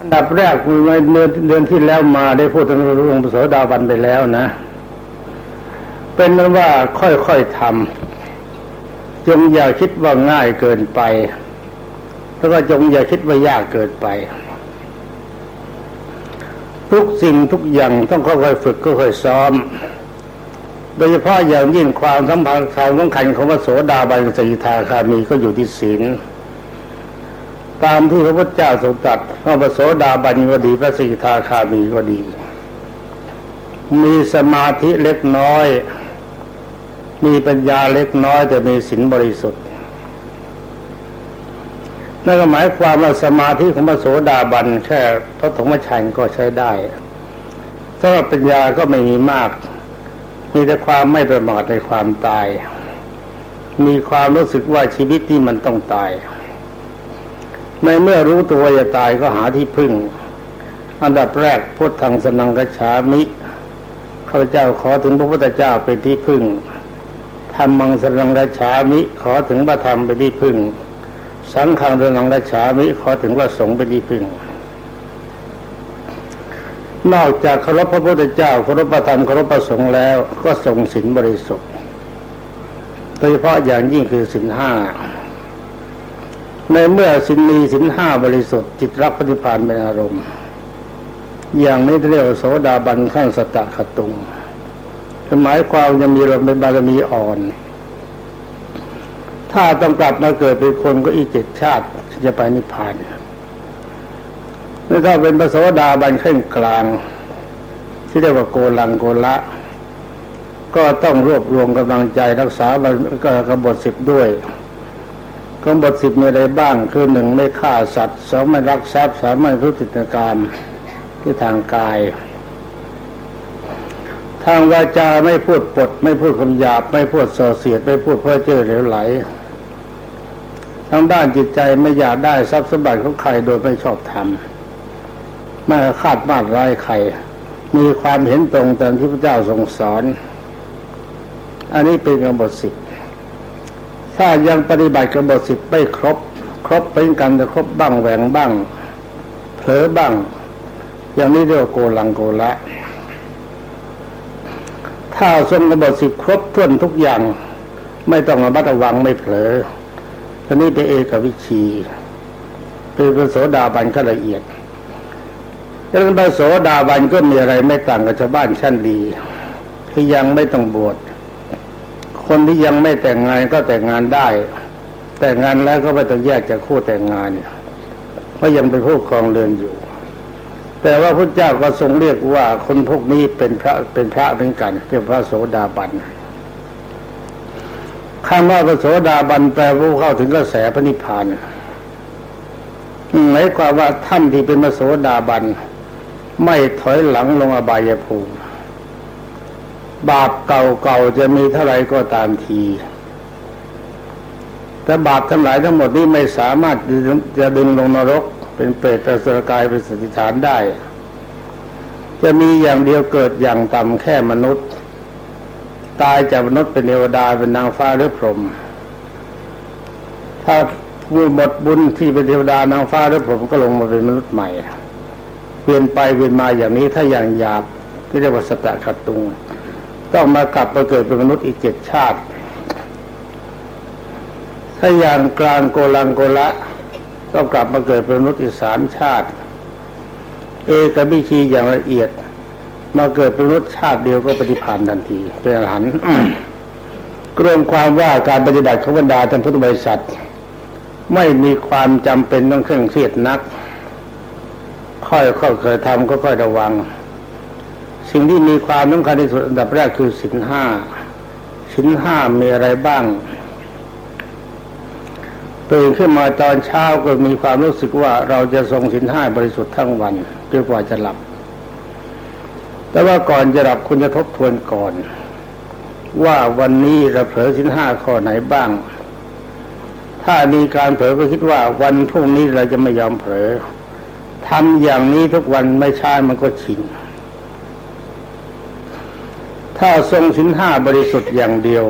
อันดับแรกในเดือนเดือนที่แล้วมาได้พูดถึงเรื่องโสดาบันไปแล้วนะ เป็นนั้นว่าค่อยๆทำจงอย่าคิดว่าง่ายเกินไป แล้วก็จงอย่าคิดว่ายากเกินไป ทุกสิ่งทุกอย่างต้องค่อยๆฝึกค่อยๆซ้อม โดยเฉพาะอย่างยิ่งความสัมพันธ์ความสำคัญของพระโสดาบันสิทาคามีก็อยู่ที่ศีล ตามที่พระพุทธเจ้าทรงตรัสพระโสดาบันก็ดีพระสิทาคามีก็ดี มีสมาธิเล็กน้อย มีปัญญาเล็กน้อย แต่มีศีลบริสุทธิ์นั่นก็หมายความว่าสมาธิของพระโสดาบันแค่พระธรรมชัยก็ใช้ได้ถ้าปัญญาก็ไม่มีมาก มีแต่ความไม่ประมาทในความตาย มีความรู้สึกว่าชีวิตที่มันต้องตาย ในเมื่อรู้ตัวจะตายก็หาที่พึ่ง อันดับแรกพุทธังสนังกัจฉามิข้าพเจ้าขอถึงพระพุทธเจ้าเป็นที่พึ่งธรรมังสนังกัจฉามิ ขอถึงพระธรรมเป็นที่พึ่ง สังฆังสนังกัจฉามิ ขอถึงพระสงฆ์เป็นที่พึ่ง นอกจากเคารพพระพุทธเจ้าเคารพพระธรรมเคารพพระสงฆ์แล้วก็ทรงศีลบริสุทธิ์โดยเฉพาะอย่างยิ่งคือศีลห้า ในเมื่อสินมีสินห้าบริสุทธิ์จิตรักปฏิพานเป็นอารมณ์ อย่างนี้เรียกว่าโสดาบันขั้นสตะขตุงหมายความยังมีลมเป็นบารมีอ่อน ถ้าต้องกลับมาเกิดเป็นคนก็อีกเจ็ดชาติจะไปนิพพานถ้าเป็นพระโสดาบันขั้นกลาง ที่เรียกว่าโกลังโกละก็ต้องรวบรวมกำลังใจรักษากบฏสิบด้วย กำหนดสิบมีอะไรบ้าง คือหนึ่งไม่ฆ่าสัตว์สองไม่รักทรัพย์สามไม่ทุติตการมที่ทางกาย ทางวาจาไม่พูดปด ไม่พูดคำหยาบ ไม่พูดส่อเสียด ไม่พูดเพ้อเจ้อเหลวไหลทางด้านจิตใจไม่อยากได้ทรัพย์สมบัติของใครโดยไม่ชอบธรรมไม่คาดมาดร้ายใคร มีความเห็นตรงตามที่พระเจ้าทรงสอน อันนี้เป็นกำหนดสิบ ถ้ายังปฏิบัติกำหนดสิบไม่ครบ ครบเป็นกันจะครบบ้างแหวงบ้างเผลอบ้าง อย่างนี้เรียกว่าโกลังโกละ ถ้าทรงกำหนดสิบครบถ้วนทุกอย่าง ไม่ต้องระมัดระวังไม่เผลอทีนี้เป็นเอกวิชีเป็นพระโสดาบันก็ละเอียดดังนั้นพระโสดาบันก็มีอะไรไม่ต่างกับชาวบ้านชั้นดีคือยังไม่ต้องบวช คนที่ยังไม่แต่งงานก็แต่งงานได้ แต่งงานแล้วก็ไม่ต้องแยกจากคู่แต่งงานเพราะยังเป็นผู้ครองเรือนอยู่ แต่ว่าพระเจ้าก็ทรงเรียกว่าคนพวกนี้เป็นพระเป็นพระเหมือนกันเป็นพระโสดาบันคำว่าพระโสดาบันแปลว่าเข้าถึงกระแสพระนิพพานหมายความว่าท่านที่เป็นพระโสดาบัน ไม่ถอยหลังลงอบายภูมิ บาปเก่าๆจะมีเท่าไรก็ตามทีแต่บาปทั้งหลายทั้งหมดนี้ไม่สามารถจะดึงลงนรก เป็นเปรตแต่สรกายเป็นสติฐานได้ จะมีอย่างเดียวเกิดอย่างต่ำแค่มนุษย์ ตายจากมนุษย์เป็นเทวดาเป็นนางฟ้าหรือพรหมถ้าผู้หมดบุญที่เป็นเทวดานางฟ้าหรือพรหมก็ลงมาเป็นมนุษย์ใหม่เปลี่ยนไปเปลี่ยนมาอย่างนี้ถ้าอย่างหยาบที่เรียกว่าสตะขัดตุง ต้องมากลับมาเกิดเป็นมนุษย์อีกเจ็ดชาติ ถ้าอย่างกลางโกลังโกละต้องกลับมาเกิดเป็นมนุษย์อีกสามชาติ เอกบิชีอย่างละเอียด มาเกิดเป็นมนุษย์ชาติเดียวก็ปฏิพานทันที เป็นอรหันต์กรวมความว่าการปฏิบัติของบรรดาท่านพุทธบริษัท ไม่มีความจำเป็นต้องเคร่งเครียดนัก ค่อยๆเคยทำก็ค่อยระวัง สิ่งที่มีความสำคัญที่สุดอันดับแรกคือสินห้าสินห้ามีอะไรบ้างตื่นขึ้นมาตอนเช้าก็มีความรู้สึกว่าเราจะทรงสินห้าบริสุทธิ์ทั้งวันจนกว่าจะหลับ แต่ว่าก่อนจะหลับคุณจะทบทวนก่อน ว่าวันนี้เราเผลอสินห้าข้อไหนบ้าง ถ้ามีการเผลอก็คิดว่าวันพรุ่งนี้เราจะไม่ยอมเผลอทำอย่างนี้ทุกวันไม่ช้ามันก็ชิน ถ้าทรงสินห้าบริสุทธิ์อย่างเดียว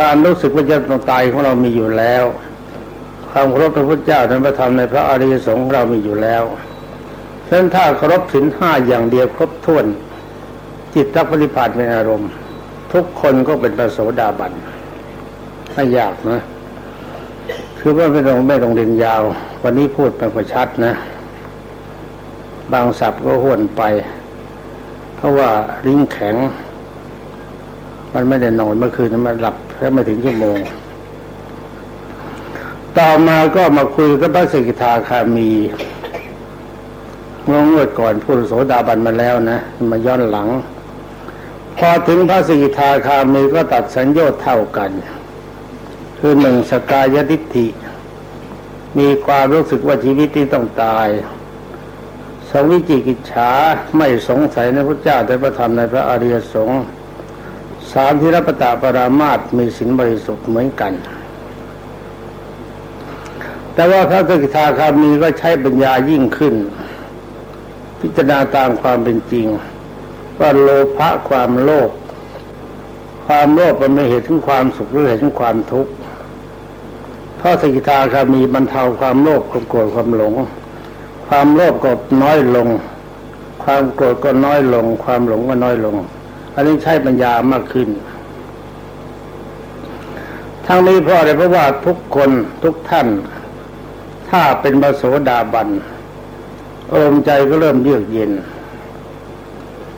การรู้สึกว่าจะต้องตายของเรามีอยู่แล้วความเคารพพระพุทธเจ้าในพระธรรมในพระอริยสงฆ์เรามีอยู่แล้วฉะนั้นถ้าเคารพสินห้าอย่างเดียวครบถ้วน จิตรักปฏิภาณเป็นอารมณ์ ทุกคนก็เป็นประโสดาบันไม่ยากนะ คือว่าไม่ต้องไม่ต้องเรียนยาว วันนี้พูดไปประชัดนะ บางศัพท์ก็ห้วนไป เพราะว่าลิ้นแข็ง มันไม่ได้นอนเมื่อคืนมันหลับแค่ไม่ถึงชั่วโมง ต่อมาก็มาคุยกับพระสกิทาคามีเมื่อเมื่อก่อนพูดโสดาบันมาแล้วนะ มาย้อนหลัง พอถึงพระสกิทาคามีก็ตัดสัญญาเท่ากัน คือหนึ่งสกายทิฏฐิมีความรู้สึกว่าชีวิตที่ต้องตาย สวิจิกิจฉาไม่สงสัยในพระเจ้าแต่พระธรรมในพระอริยสงฆ์สามที่รับปตาปรามาตมีสินบริสุทธิ์เหมือนกัน แต่ว่าพระสกิทาคามีก็ใช้ปัญญายิ่งขึ้น พิจารณาตามความเป็นจริง ว่าโลภะความโลภความโลภมันไม่เหตุถึงความสุขหรือเหตุถึงความทุกข์เพราะสกิทาคามีบรรเทาความโลภความโกรธความหลง ความโลภก็น้อยลง ความโกรธก็น้อยลง ความหลงก็น้อยลง อันนี้ใช้ปัญญามากขึ้น ทั้งนี้เพราะอะไรเพราะว่าทุกคนทุกท่าน ถ้าเป็นบโสดาบันอารมณ์ใจก็เริ่มเยือกเย็น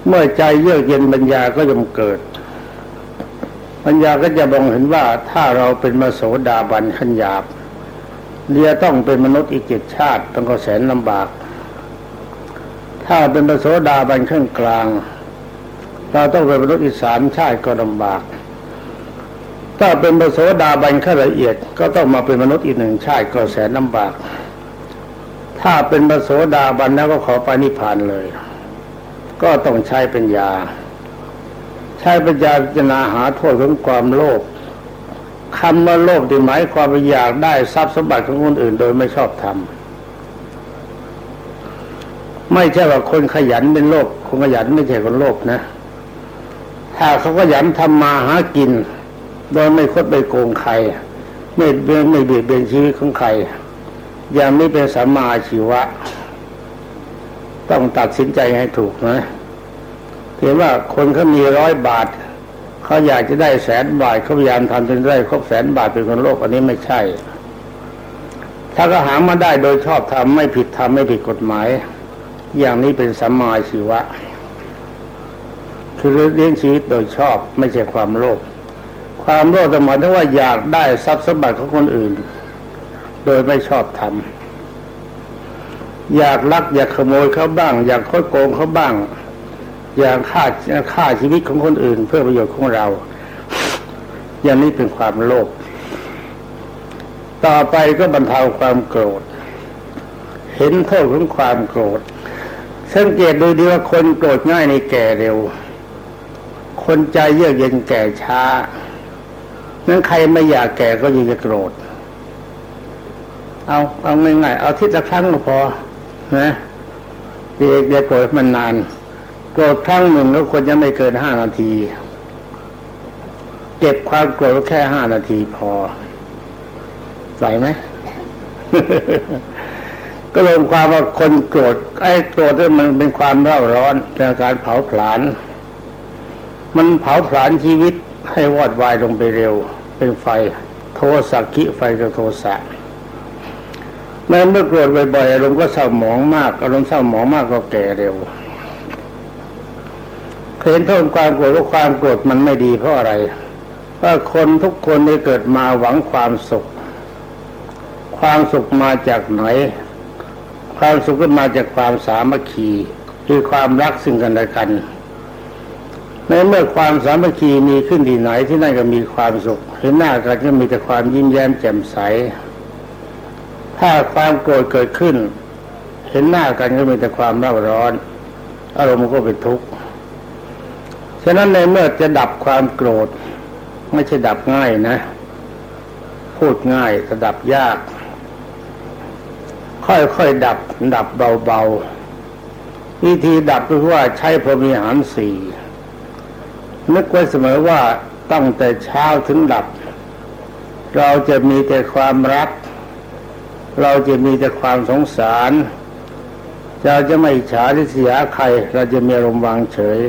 เมื่อใจเยือกเย็นปัญญาก็ย่อมเกิด ปัญญาก็จะบองเห็นว่าถ้าเราเป็นมโสดาบันขันหยาบ เรียต้องเป็นมนุษย์อีกเจ็ดชาติต้องก็แสนลำบาก ถ้าเป็นมโสดาบันขั้นกลาง เราต้องเป็นมนุษย์อีกสามชาติก็ลำบาก ถ้าเป็นมโสดาบันขั้นละเอียด ก็ต้องมาเป็นมนุษย์อีกหนึ่งชาติก็แสนลำบาก ถ้าเป็นพระโสดาบันแล้วก็ขอไปนิพพานเลย ก็ต้องใช้ปัญญา ใช้ปัญญาพิจารณาหาโทษของความโลภ คำว่าโลภที่หมายความว่าอยากได้ทรัพย์สมบัติของคนอื่น โดยไม่ชอบทำไม่ใช่ว่าคนขยันเป็นโลภคนขยันไม่ใช่คนโลภนะ ถ้าเขาขยันทำมาหากิน โดยไม่คดไปโกงใคร ไม่ไม่เบียดเบียนชีวิตของใคร อย่างนี้เป็นสัมมาชีวะ ต้องตัดสินใจให้ถูกนะเห็นว่าคนเขามีร้อยบาท เขาอยากจะได้แสนบาทเขาพยายามทำจนได้ครบแสนบาทเป็นคนโลกอันนี้ไม่ใช่ ถ้าก็หามาได้โดยชอบทำไม่ผิดทำไม่ผิดกฎหมาย อย่างนี้เป็นสัมมาชีวะ คือเลี้ยงชีวิตโดยชอบไม่ใช่ความโลภความโลภหมายถึงว่าอยากได้ทรัพย์สมบัติของคนอื่น โดยไม่ชอบทำอยากลักอยากขโมยเขาบ้าง อยากคดโกงเขาบ้าง อย่ากฆ่าฆ่าชีวิตของคนอื่น เพื่อประโยชน์ของเรา อย่างนี้เป็นความโลภต่อไปก็บรรเทาความโกรธ เห็นโทษของความโกรธสังเกตดูดีว่าคนโกรธง่ายในแก่เร็ว คนใจเยือกเย็นแก่ช้านั้นใครไม่อยากแก่ก็ยิ่งจะโกรธ เอาเอาง่ายๆเอาทิศละครั้งก็พอนะเด็กเด็กโกรธมันนาน โกรธครั้งหนึ่งก็ควรจะไม่เกินห้านาที เก็บความโกรธแค่ห้านาทีพอไหวไหมก็ลงความว่าคนโกรธไอ้โกรธมันเป็นความเร่าร้อนเป็นการเผาผลาญมันเผาผลาญชีวิตให้วอดวายลงไปเร็ว เป็นไฟโทสักขิไฟกับโทสะแม้เมื่อโกรธบ่อยๆอารมณ์ก็เศร้าหมองมากอารมณ์เศร้าหมองมากก็แก่เร็ว เห็นโทษความโกรธว่าความโกรธมันไม่ดีเพราะอะไรว่าคนทุกคนได้เกิดมาหวังความสุข ความสุขมาจากไหน ความสุขก็มาจากความสามัคคีคือความรักซึ่งกันและกันในเมื่อความสามัคคีมีขึ้นที่ไหนที่นั่นก็มีความสุขเห็นหน้ากันก็มีแต่ความยิ้มแย้มแจ่มใส ถ้าความโกรธเกิดขึ้น เห็นหน้ากันก็มีแต่ความเร่าร้อน อารมณ์ก็เป็นทุกข์ ฉะนั้นในเมื่อจะดับความโกรธ ไม่ใช่ดับง่ายนะ พูดง่ายแต่ดับยาก ค่อยๆดับ ดับเบาๆวิธีดับก็คือว่าใช้พรมีหารสี่นึกไว้เสมอว่าตั้งแต่เช้าถึงดับ เราจะมีแต่ความรัก เราจะมีแต่ความสงสารเราจะไม่ฉาริษยาใคร เราจะมีอารมณ์วางเฉย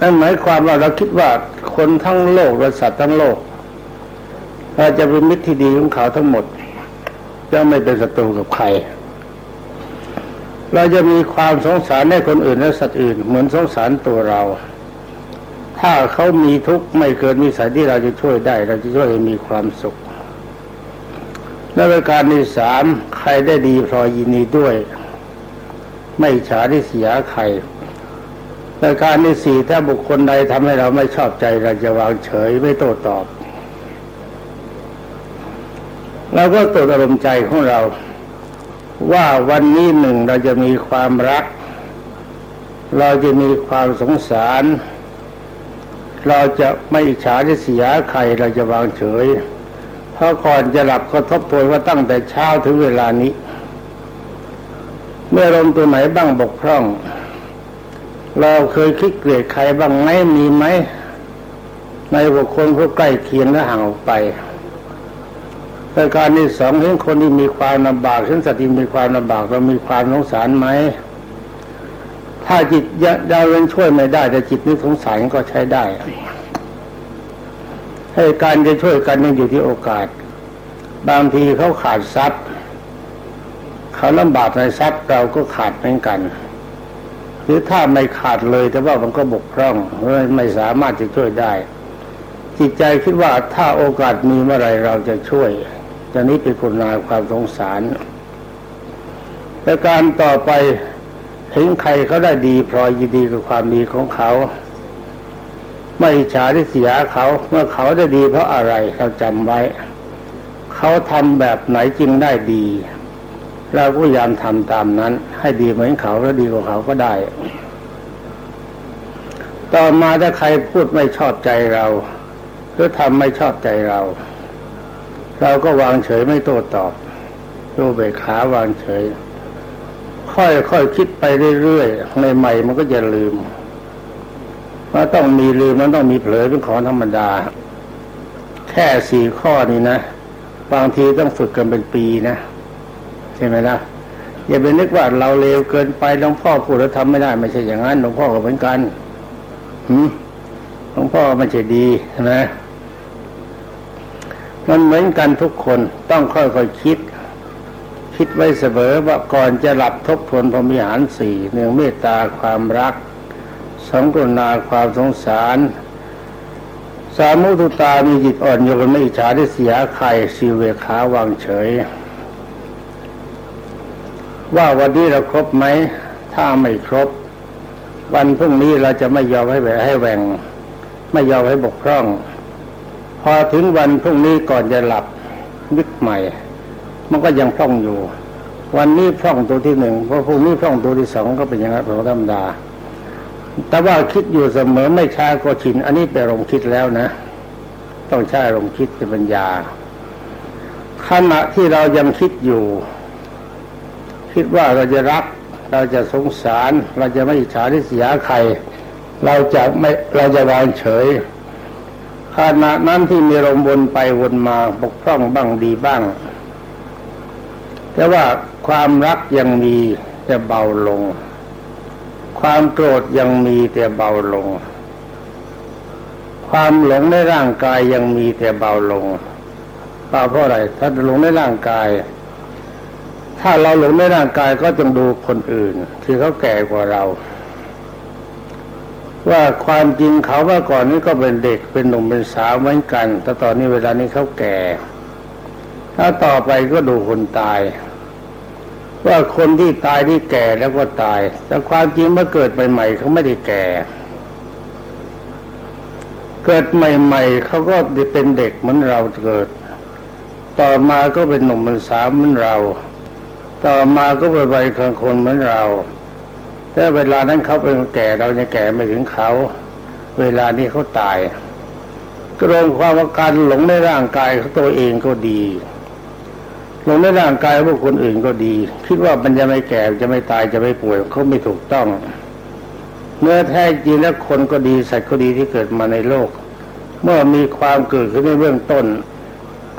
นั่นหมายความว่าเราคิดว่าคนทั้งโลกและสัตว์ทั้งโลกเราจะเป็นมิตรที่ดีของเขาทั้งหมดจะไม่เป็นศัตรูกับใคร เราจะมีความสงสารในคนอื่นและสัตว์อื่น เหมือนสงสารตัวเรา ถ้าเขามีทุกข์ไม่เกินมีสายที่เราจะช่วยได้ เราจะช่วยให้มีความสุขและประการที่สามใครได้ดีพอยยินดีด้วย ไม่ฉาที่เสียใคร ประการที่สี่ถ้าบุคคลใดทำให้เราไม่ชอบใจเราจะวางเฉยไม่โต้ตอบเราก็ตรวจอารมณ์ใจของเรา ว่าวันนี้หนึ่งเราจะมีความรัก เราจะมีความสงสาร เราจะไม่ฉาที่เสียใครเราจะวางเฉยเพราะก่อนจะหลับก็ทบทวนว่าตั้งแต่เช้าถึงเวลานี้ เมื่อลมตัวไหนบ้างบกพร่อง เราเคยคิดเกลียดใครบ้างไหมมีไหม ในบุคคลผู้ใกล้เคียงและห่างออกไปประการที่สองเห็นคนที่มีความลำบากเช่นสติมีความลำบากเรามีความสงสารไหม ถ้าจิตยาวเรนช่วยไม่ได้ แต่จิตนี้สงสารก็ใช้ได้ ให้การจะช่วยกันยังอยู่ที่โอกาส บางทีเขาขาดทรัพย์ เขาลำบากในทรัพย์เราก็ขาดเหมือนกัน หรือถ้าไม่ขาดเลยแต่ว่ามันก็บกพร่องไม่สามารถจะช่วยได้ จิตใจคิดว่าถ้าโอกาสมีเมื่อไรเราจะช่วยจะนี้เป็นคุณนาความสงสารและการต่อไปเห็นใครเขาได้ดีพลอยยินดีกับความดีของเขา ไม่ฉาริษยาเขาเมื่อเขาได้ดีเพราะอะไรเราจำไว้ เขาทำแบบไหนจริงได้ดี เราก็พยายามทำตามนั้น ให้ดีเหมือนเขาแล้วดีกว่าเขาก็ได้ ต่อมาถ้าใครพูดไม่ชอบใจเราหรือทำไม่ชอบใจเรา เราก็วางเฉยไม่โต้ตอบรูเบขาวางเฉย ค่อยๆคคิดไปเรื่อยๆในใหม่มันก็จะลืมมันต้องมีลืมมันต้องมีเผลอเป็นของธรรมดา แค่สี่ข้อนี้นะ บางทีต้องฝึกกันเป็นปีนะ ใช่ไหมล่ะอย่าไปนึกว่าเราเลวเกินไปหลวงพ่อพูดแล้วทำไม่ได้ไม่ใช่อย่างนั้นหลวงพ่อก็เหมือนกันหืหลวงพ่อไม่ใช่ดีใช่ไหมมันเหมือนกันทุกคนต้องค่อยๆคคิด คิดไว้เสมอว่าก่อนจะหลับทบทวนพรมิหารสี่เนื่องเมตตาความรักสองกรุณาความสงสารสามุตุตามีจิตอ่อนโยนไม่อิจฉาได้เสียใครสีเวขาวางเฉย ว่าวันนี้เราครบไหม ถ้าไม่ครบ วันพรุ่งนี้เราจะไม่ยอมให้แหวให้แหวง ไม่ยอมให้บกพร่อง พอถึงวันพรุ่งนี้ก่อนจะหลับนึกใหม่ มันก็ยังพร่องอยู่ วันนี้พร่องตัวที่หนึ่งพอพรุ่งนี้พร่องตัวที่สองก็เป็นอย่างนั้นของธรรมดา แต่ว่าคิดอยู่เสมอไม่ช้าก็ชิน อันนี้เป็นลมคิดแล้วนะ ต้องใช้ลมคิดเป็นปัญญาขณะที่เรายังคิดอยู่ คิดว่าเราจะรัก เราจะสงสาร เราจะไม่อิจฉาริษยาใคร เราจะไม่เราจะวางเฉยขณะนั้นที่มีลมวนไปวนมาบกพร่องบ้างดีบ้าง แต่ว่าความรักยังมีจะเบาลง ความโกรธยังมีแต่เบาลง ความหลงในร่างกายยังมีแต่เบาลงเพราะอะไรถ้าหลงในร่างกาย ถ้าเราหลงในร่างกายก็จงดูคนอื่นที่เขาแก่กว่าเรา ว่าความจริงเขาว่าก่อนนี้ก็เป็นเด็กเป็นหนุ่มเป็นสาวเหมือนกัน แต่ตอนนี้เวลานี้เขาแก่ ถ้าต่อไปก็ดูคนตาย ว่าคนที่ตายที่แก่แล้วก็ตาย แต่ความจริงเมื่อเกิดใหม่ๆเขาไม่ได้แก่เกิดใหม่ ๆ เขาก็เป็นเด็กเหมือนเราเกิด ต่อมาก็เป็นหนุ่มเป็นสาวเหมือนเรา ต่อมาก็เป็นวัยกลางคนเหมือนเราแต่เวลานั้นเขาเป็นแก่เราเนี่ยแก่ไม่ถึงเขา เวลานี้เขาตายก็รวมความว่าการหลงในร่างกายเขาตัวเองก็ดีหลงในร่างกายพวกคนอื่นก็ดี คิดว่ามันจะไม่แก่จะไม่ตายจะไม่ป่วยเขาไม่ถูกต้องเมื่อแท้จริงแล้วคนก็ดีสัตว์ก็ดีที่เกิดมาในโลก เมื่อมีความเกิดขึ้นในเบื้องต้น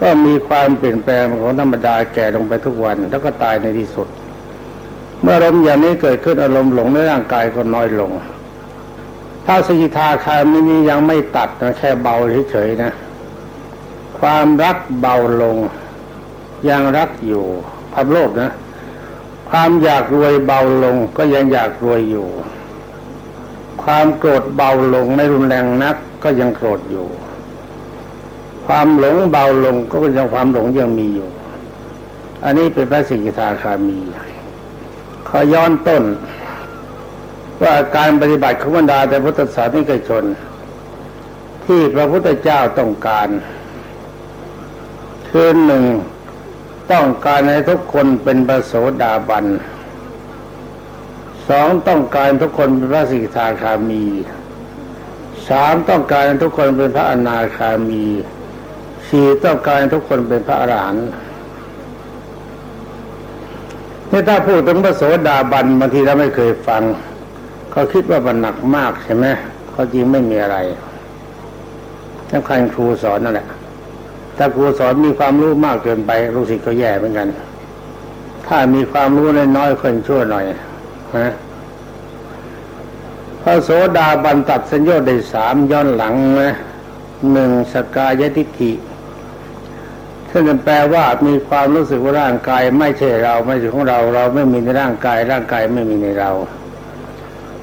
ก็มีความเปลี่ยนแปลงของธรรมดาแก่ลงไปทุกวัน แล้วก็ตายในที่สุด เมื่ออารมณ์อย่างนี้เกิดขึ้นอารมณ์หลงในร่างกายก็น้อยลง ถ้าสกิทาคามินี้ยังไม่ตัดนะแค่เบาเฉยๆนะ ความรักเบาลง ยังรักอยู่พับโลกนะ ความอยากรวยเบาลง ก็ยังอยากรวยอยู่ ความโกรธเบาลงไม่รุนแรงนัก ก็ยังโกรธอยู่ ความหลงเบาลงก็ยังความหลงยังมีอยู่ อันนี้เป็นพระสิกขาคามีขอย้อนต้น ว่าการปฏิบัติขบรรดาแต่พุทธศาสนิกชน ที่พระพุทธเจ้าต้องการคือหนึ่งต้องการให้ทุกคนเป็นพระโสดาบันสองต้องการทุกคนเป็นพระสิกขาคามีสามต้องการทุกคนเป็นพระอนาคามี สี่ต้องการทุกคนเป็นพระอรหันต์นี่ถ้าพูดถึงพระโสดาบันบางทีเราไม่เคยฟัง เขาคิดว่ามันหนักมากใช่ไหมเขาจริงไม่มีอะไรสำคัญครูสอนนั่นแหละถ้าครูสอนมีความรู้มากเกินไปลูกศิษย์ก็แย่เหมือนกัน ถ้ามีความรู้น้อยๆคนชั่วหน่อยฮะพระโสดาบันตัดสัญญาได้สามย้อนหลังนะหนึ่งสกายทิฏฐิ ซึ่งแปลว่ามีความรู้สึกว่าร่างกายไม่ใช่เราไม่ใช่ของเรา เราไม่มีในร่างกาย ร่างกายไม่มีในเรา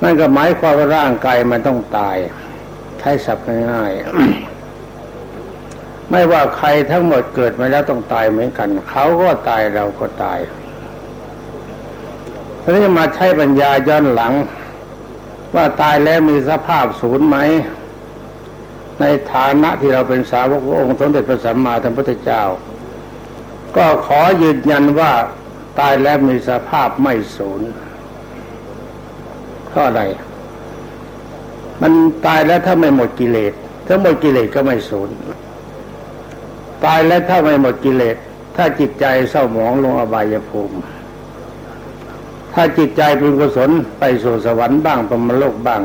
นั่นก็หมายความว่าร่างกายมันต้องตายใช้ศัพท์ง่ายๆไม่ว่าใครทั้งหมดเกิดมาแล้วต้องตายเหมือนกัน เขาก็ตายเราก็ตายทีนี้มาใช้ปัญญาย้อนหลัง ว่าตายแล้วมีสภาพศูนย์ไหม ในฐานะที่เราเป็นสาวกองค์สมเด็จพระสัมมาสัมพุทธเจ้า ก็ขอยืนยันว่าตายแล้วมีสภาพไม่สูญเพราะอะไรมันตายแล้วถ้าไม่หมดกิเลสถ้าหมดกิเลสก็ไม่สูญตายแล้วถ้าไม่หมดกิเลสถ้าจิตใจเศร้าหมองลงอบายภูมิ ถ้าจิตใจเป็นกุศลไปสู่สวรรค์บ้างปรมโลกบ้าง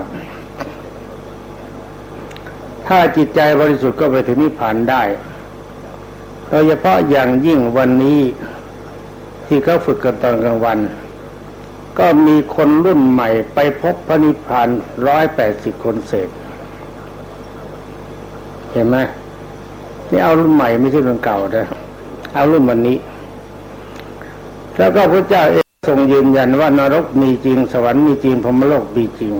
ถ้าจิตใจบริสุทธิ์ก็ไปถึงนิพพานได้โดยเฉพาะอย่างยิ่งวันนี้ที่เขาฝึกกันตอนกลางวัน ก็มีคนรุ่นใหม่ไปพบพระนิพพานร้อยแปดสิบคนเศษ เห็นไหมนี่เอารุ่นใหม่ไม่ใช่รุ่นเก่านะเอารุ่นวันนี้ แล้วก็พระเจ้าเองทรงยืนยันว่านรกมีจริง สวรรค์มีจริงพรมโลกมีจริง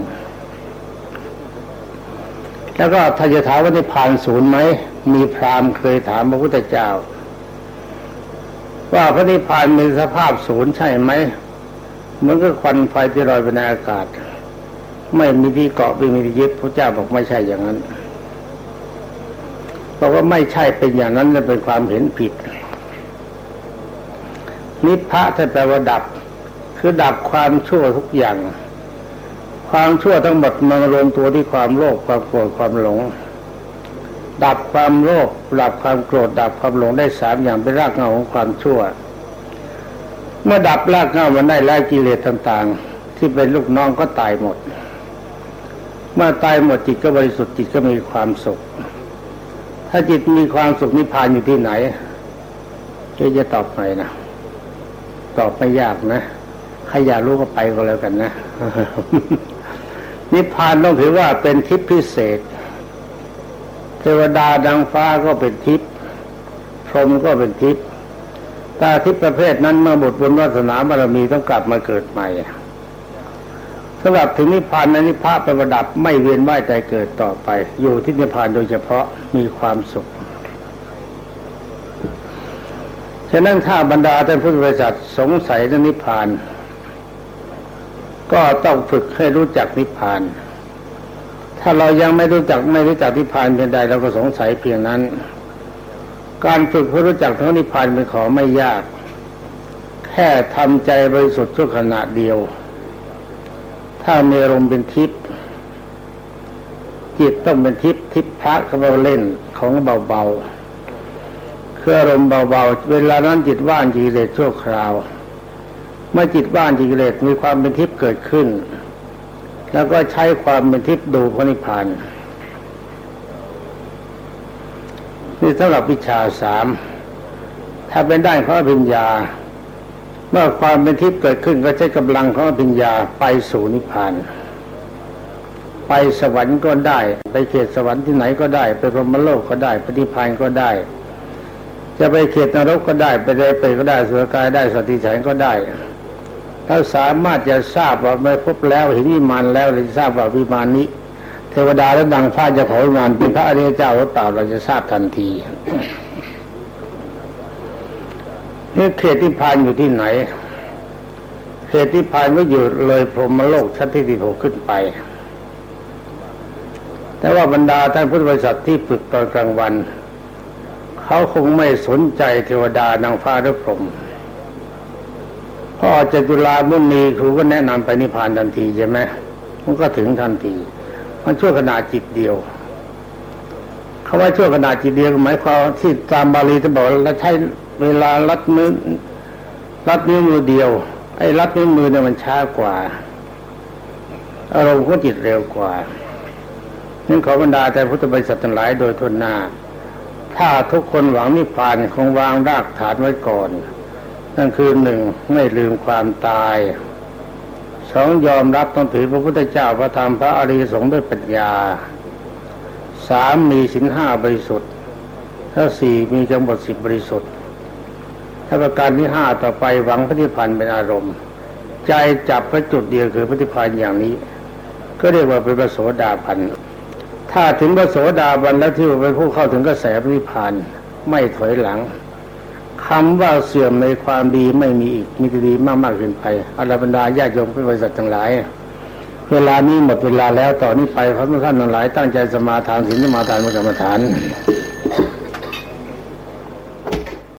แล้วก็ถ้าจะถามว่านิพพานศูนย์ไหมมีพราหมณ์เคยถามพระพุทธเจ้า ว่าพระนิพพานมีสภาพศูนย์ใช่ไหมเหมือนกับควันไฟที่ลอยไปในอากาศ ไม่มีที่เกาะไม่มีที่ยึดพระเจ้าบอกไม่ใช่อย่างนั้นบอกว่าไม่ใช่เป็นอย่างนั้นจะเป็นความเห็นผิด นิพพะท่านแปลว่าดับ คือดับความชั่วทุกอย่าง ความชั่วทั้งหมดมารวมตัวที่ความโลภความโกรธความหลง ดับความโลภดับความโกรธดับความหลงได้สามอย่างเป็นรากเหง้าของความชั่ว เมื่อดับรากเหง้ามันได้ไล่กิเลสต่างๆ ที่เป็นลูกน้องก็ตายหมด เมื่อตายหมดจิตก็บริสุทธิ์จิตก็มีความสุข ถ้าจิตมีความสุขนิพพานอยู่ที่ไหนจะตอบหน่อยนะตอบไม่ยากนะใครอยากรู้ก็ไปก็แล้วกันนะ นิพพานต้องถือว่าเป็นทิพย์พิเศษ เทวดาดังฟ้าก็เป็นทิพย์พรหมก็เป็นทิพย์ตาทิพย์ประเภทนั้นเมื่อหมดบุญวาสนาบารมีต้องกลับมาเกิดใหม่สำหรับถึงนิพพานในนิพพานประดับไม่เวียนว่ายใจเกิดต่อไป อยู่ที่นิพพานโดยเฉพาะมีความสุขฉะนั้นถ้าบรรดาท่านพุทธบริษัทสงสัยเรื่องนิพพาน ก็ต้องฝึกให้รู้จักนิพพาน ถ้าเรายังไม่รู้จักไม่รู้จักนิพพานเป็นใดเราก็สงสัยเพียงนั้น การฝึกเพื่อรู้จักทั้งนิพพานเป็นของไม่ยาก แค่ทำใจบริสุทธิ์ชั่วขณะเดียว ถ้ามีอารมณ์เป็นทิพย์จิตต้องเป็นทิพย์ทิพย์พระเขาเล่นของเบาๆคืออารมณ์เบาๆ เวลานั้นจิตว่างจีเลชั่วคราว เมื่อจิตว่างจิตเลสมีความเป็นทิพย์เกิดขึ้น แล้วก็ใช้ความเป็นทิพย์ดูพระนิพพานนี่สำหรับวิชาสามถ้าเป็นด้านของอภิญญา เมื่อความเป็นทิพย์เกิดขึ้นก็ใช้กำลังของอภิญญาไปสู่นิพพานไปสวรรค์ก็ได้ ไปเขตสวรรค์ที่ไหนก็ได้ ไปพรหมโลกก็ได้ปฏิพานก็ได้ จะไปเขตนรกก็ได้ ไปได้ไปก็ได้สุรกายได้สติฉันก็ได้ ถ้าสามารถจะทราบว่าไม่พบแล้วเห็นวิมานแล้วเราจะทราบว่าวิมานนี้ เทวดาและดังฟ้าจะขอวิมานเป็นพระอริยเจ้าหรือเปล่าเราจะทราบทันทีนี่เขตที่พานอยู่ที่ไหนเขตที่พานก็อยู่เลยพรหมโลกชั้นที่ที่หกขึ้นไป แต่ว่าบรรดาท่านพุทธบริษัทที่ฝึกตอนกลางวัน เขาคงไม่สนใจเทวดานางฟ้าหรือพรหม พ่อจตุลามุนีครูก็แนะนำไปนิพพานทันทีใช่ไหมมันก็ถึงทันที มันชั่วขณะจิตเดียวคาว่าชั่วขณะจิตเดียวหมายความที่ตามบาลีจะบอกเราใช้เวลาลัดมือลัดนิ้วมือเดียว ไอ้ลัดนิ้วมือเนี่ยมันช้ากว่า อารมณ์ของจิตเร็วกว่านั่นขอบรรดาแต่พุทธบริษัททั้งหลายโดยทุนหน้า ถ้าทุกคนหวังนิพพานคงวางรากฐานไว้ก่อน นั่นคือหนึ่งไม่ลืมความตายสองยอมรับต้องถือพระพุทธเจ้าพระธรรมพระอริยสงฆ์ด้วยปัญญาสามมีสินห้าบริสุทธิ์ถ้าสี่มีจังหวัดสิบบริสุทธิ์ถ้าประการที่ห้าต่อไปหวังพระนิพพานเป็นอารมณ์ ใจจับพระจุดเดียวคือพระนิพพานอย่างนี้ ก็เรียกว่าเป็นพระโสดาบันถ้าถึงพระโสดาบันแล้วที่เป็นผู้เข้าถึงกระแสพระนิพพานไม่ถอยหลัง คำว่าเสื่อมในความดีไม่มีอีกมีแต่ดีมากมากขึ้นไปอรบรรดาญาติโยมเป็นบริษัททั้งหลาย เวลานี้หมดเวลาแล้วต่อนนี้ไปพระท่านทั้งหลาย ตั้งใจสมาทานศีลสมาทานมุสมาทาน